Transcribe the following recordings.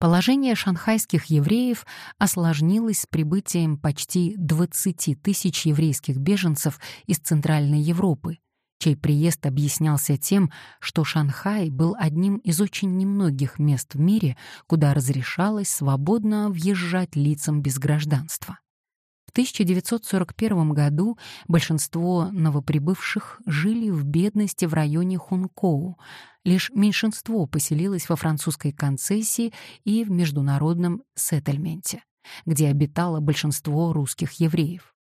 Положение шанхайских евреев осложнилось с прибытием почти 20 тысяч еврейских беженцев из Центральной Европы, чей приезд объяснялся тем, что Шанхай был одним из очень немногих мест в мире, куда разрешалось свободно въезжать лицам без гражданства. В 1941 году большинство новоприбывших жили в бедности в районе Хункоу, лишь меньшинство поселилось во французской концессии и в международном сеттельменте, где обитало большинство русских евреев.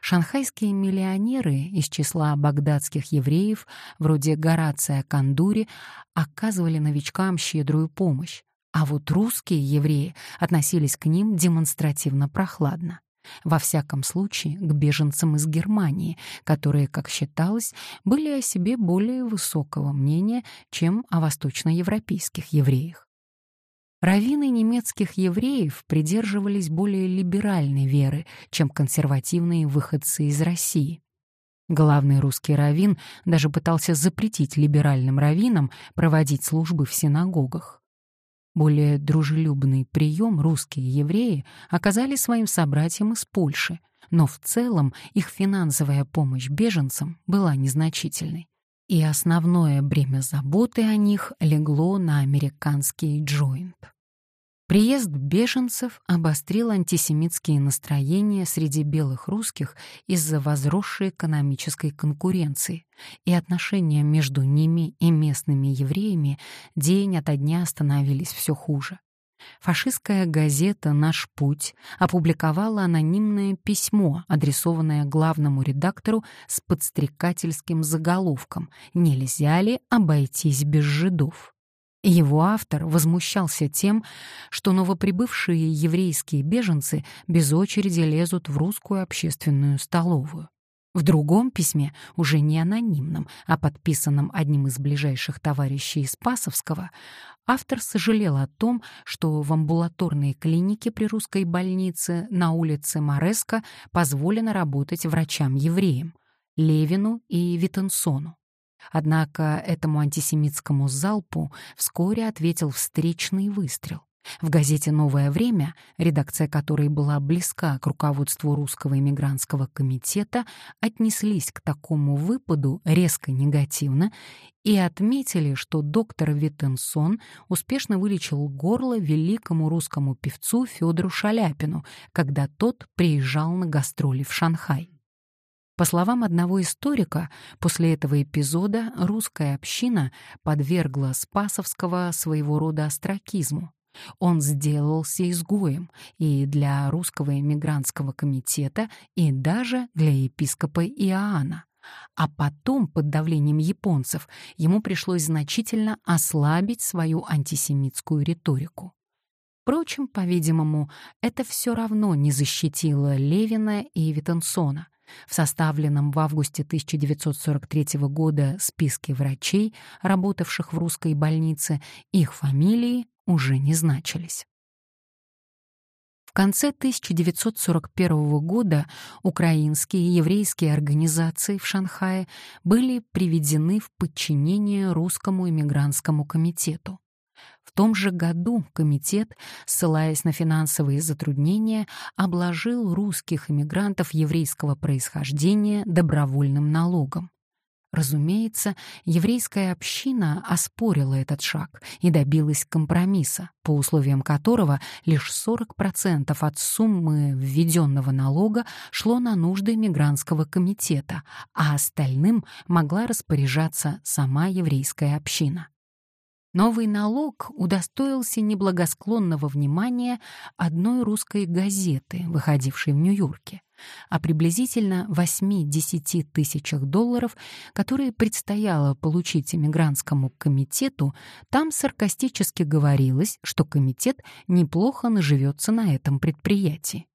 Шанхайские миллионеры из числа багдадских евреев, вроде Горация Кандури, оказывали новичкам щедрую помощь, а вот русские евреи относились к ним демонстративно прохладно. Во всяком случае, к беженцам из Германии, которые, как считалось, были о себе более высокого мнения, чем о восточноевропейских евреях. Раввины немецких евреев придерживались более либеральной веры, чем консервативные выходцы из России. Главный русский раввин даже пытался запретить либеральным раввинам проводить службы в синагогах. Более дружелюбный прием русские евреи оказали своим собратьям из Польши, но в целом их финансовая помощь беженцам была незначительной. И основное бремя заботы о них легло на американский джойнт. Приезд беженцев обострил антисемитские настроения среди белых русских из-за возросшей экономической конкуренции, и отношения между ними и местными евреями день ото дня становились все хуже. Фашистская газета «Наш путь» опубликовала анонимное письмо, адресованное главному редактору с подстрекательским заголовком «Нельзя ли обойтись без жидов?». Его автор возмущался тем, что новоприбывшие еврейские беженцы без очереди лезут в русскую общественную столовую. В другом письме, уже не анонимном, а подписанном одним из ближайших товарищей из Пасовского, автор сожалел о том, что в амбулаторной клинике при русской больнице на улице Мореско позволено работать врачам-евреям Левину и Виттенсону. Однако этому антисемитскому залпу вскоре ответил встречный выстрел. В газете «Новое время», редакция которой была близка к руководству русского иммигрантского комитета, отнеслись к такому выпаду резко негативно и отметили, что доктор Виттенсон успешно вылечил горло великому русскому певцу Федору Шаляпину, когда тот приезжал на гастроли в Шанхай. По словам одного историка, после этого эпизода русская община подвергла Спасовского своего рода остракизму. Он сделался изгоем и для русского эмигрантского комитета, и даже для епископа Иоанна. А потом, под давлением японцев, ему пришлось значительно ослабить свою антисемитскую риторику. Впрочем, по-видимому, это все равно не защитило Левина и Виттенсона — в составленном в августе 1943 года списке врачей, работавших в русской больнице, их фамилии уже не значились. В конце 1941 года украинские и еврейские организации в Шанхае были приведены в подчинение Русскому эмигрантскому комитету. Том же году комитет, ссылаясь на финансовые затруднения, обложил русских иммигрантов еврейского происхождения добровольным налогом. Разумеется, еврейская община оспорила этот шаг и добилась компромисса, по условиям которого лишь 40% от суммы введенного налога шло на нужды мигрантского комитета, а остальным могла распоряжаться сама еврейская община. Новый налог удостоился неблагосклонного внимания одной русской газеты, выходившей в Нью-Йорке, о приблизительно 8-10 тысячах долларов, которые предстояло получить иммигрантскому комитету, там саркастически говорилось, что комитет неплохо наживется на этом предприятии.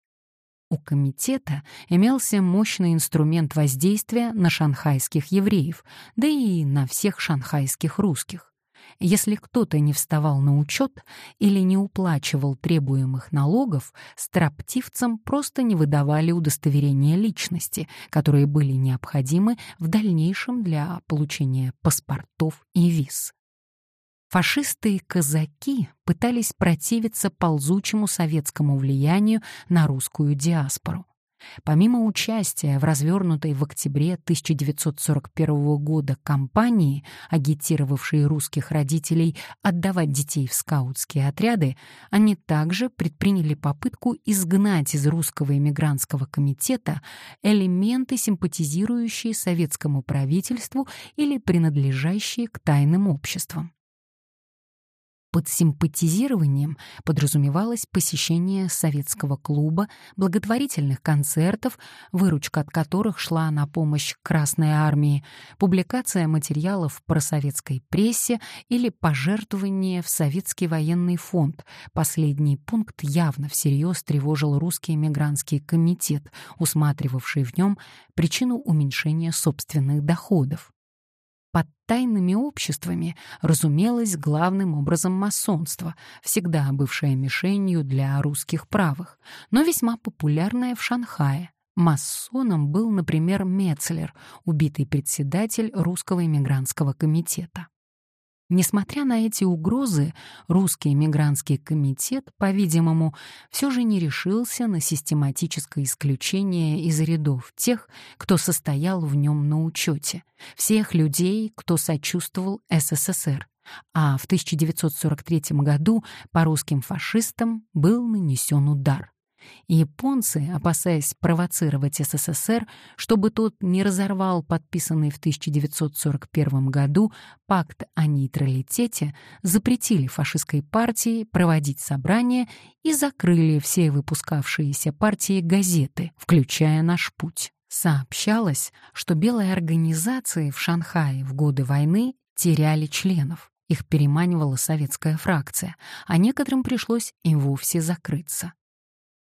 У комитета имелся мощный инструмент воздействия на шанхайских евреев, да и на всех шанхайских русских. Если кто-то не вставал на учет или не уплачивал требуемых налогов, строптивцам просто не выдавали удостоверения личности, которые были необходимы в дальнейшем для получения паспортов и виз. Фашисты и казаки пытались противиться ползучему советскому влиянию на русскую диаспору. Помимо участия в развернутой в октябре 1941 года кампании, агитировавшей русских родителей отдавать детей в скаутские отряды, они также предприняли попытку изгнать из русского эмигрантского комитета элементы, симпатизирующие советскому правительству или принадлежащие к тайным обществам. Под симпатизированием подразумевалось посещение советского клуба, благотворительных концертов, выручка от которых шла на помощь Красной армии, публикация материалов в просоветской прессе или пожертвование в Советский военный фонд. Последний пункт явно всерьез тревожил русский эмигрантский комитет, усматривавший в нем причину уменьшения собственных доходов. Под тайными обществами разумелось главным образом масонство, всегда бывшее мишенью для русских правых, но весьма популярное в Шанхае. Масоном был, например, Мецлер, убитый председатель русского эмигрантского комитета. Несмотря на эти угрозы, русский эмигрантский комитет, по-видимому, все же не решился на систематическое исключение из рядов тех, кто состоял в нем на учете, всех людей, кто сочувствовал СССР, а в 1943 году по русским фашистам был нанесен удар. Японцы, опасаясь провоцировать СССР, чтобы тот не разорвал подписанный в 1941 году пакт о нейтралитете, запретили фашистской партии проводить собрания и закрыли все выпускавшиеся партии газеты, включая «Наш путь». Сообщалось, что белые организации в Шанхае в годы войны теряли членов. Их переманивала советская фракция, а некоторым пришлось и вовсе закрыться.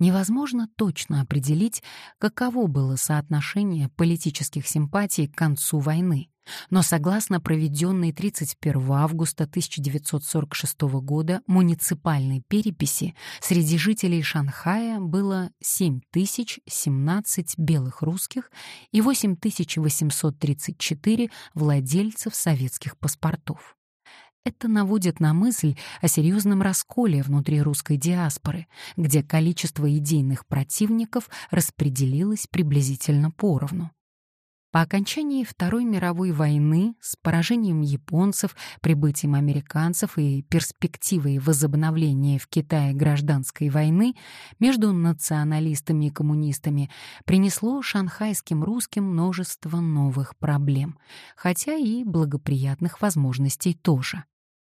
Невозможно точно определить, каково было соотношение политических симпатий к концу войны. Но согласно проведенной 31 августа 1946 года муниципальной переписи, среди жителей Шанхая было 7017 белых русских и 8834 владельцев советских паспортов. Это наводит на мысль о серьезном расколе внутри русской диаспоры, где количество идейных противников распределилось приблизительно поровну. По окончании Второй мировой войны с поражением японцев, прибытием американцев и перспективой возобновления в Китае гражданской войны между националистами и коммунистами принесло шанхайским русским множество новых проблем, хотя и благоприятных возможностей тоже.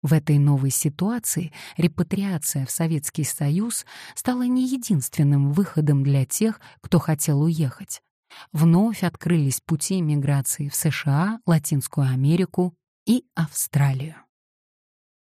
В этой новой ситуации репатриация в Советский Союз стала не единственным выходом для тех, кто хотел уехать. Вновь открылись пути миграции в США, Латинскую Америку и Австралию.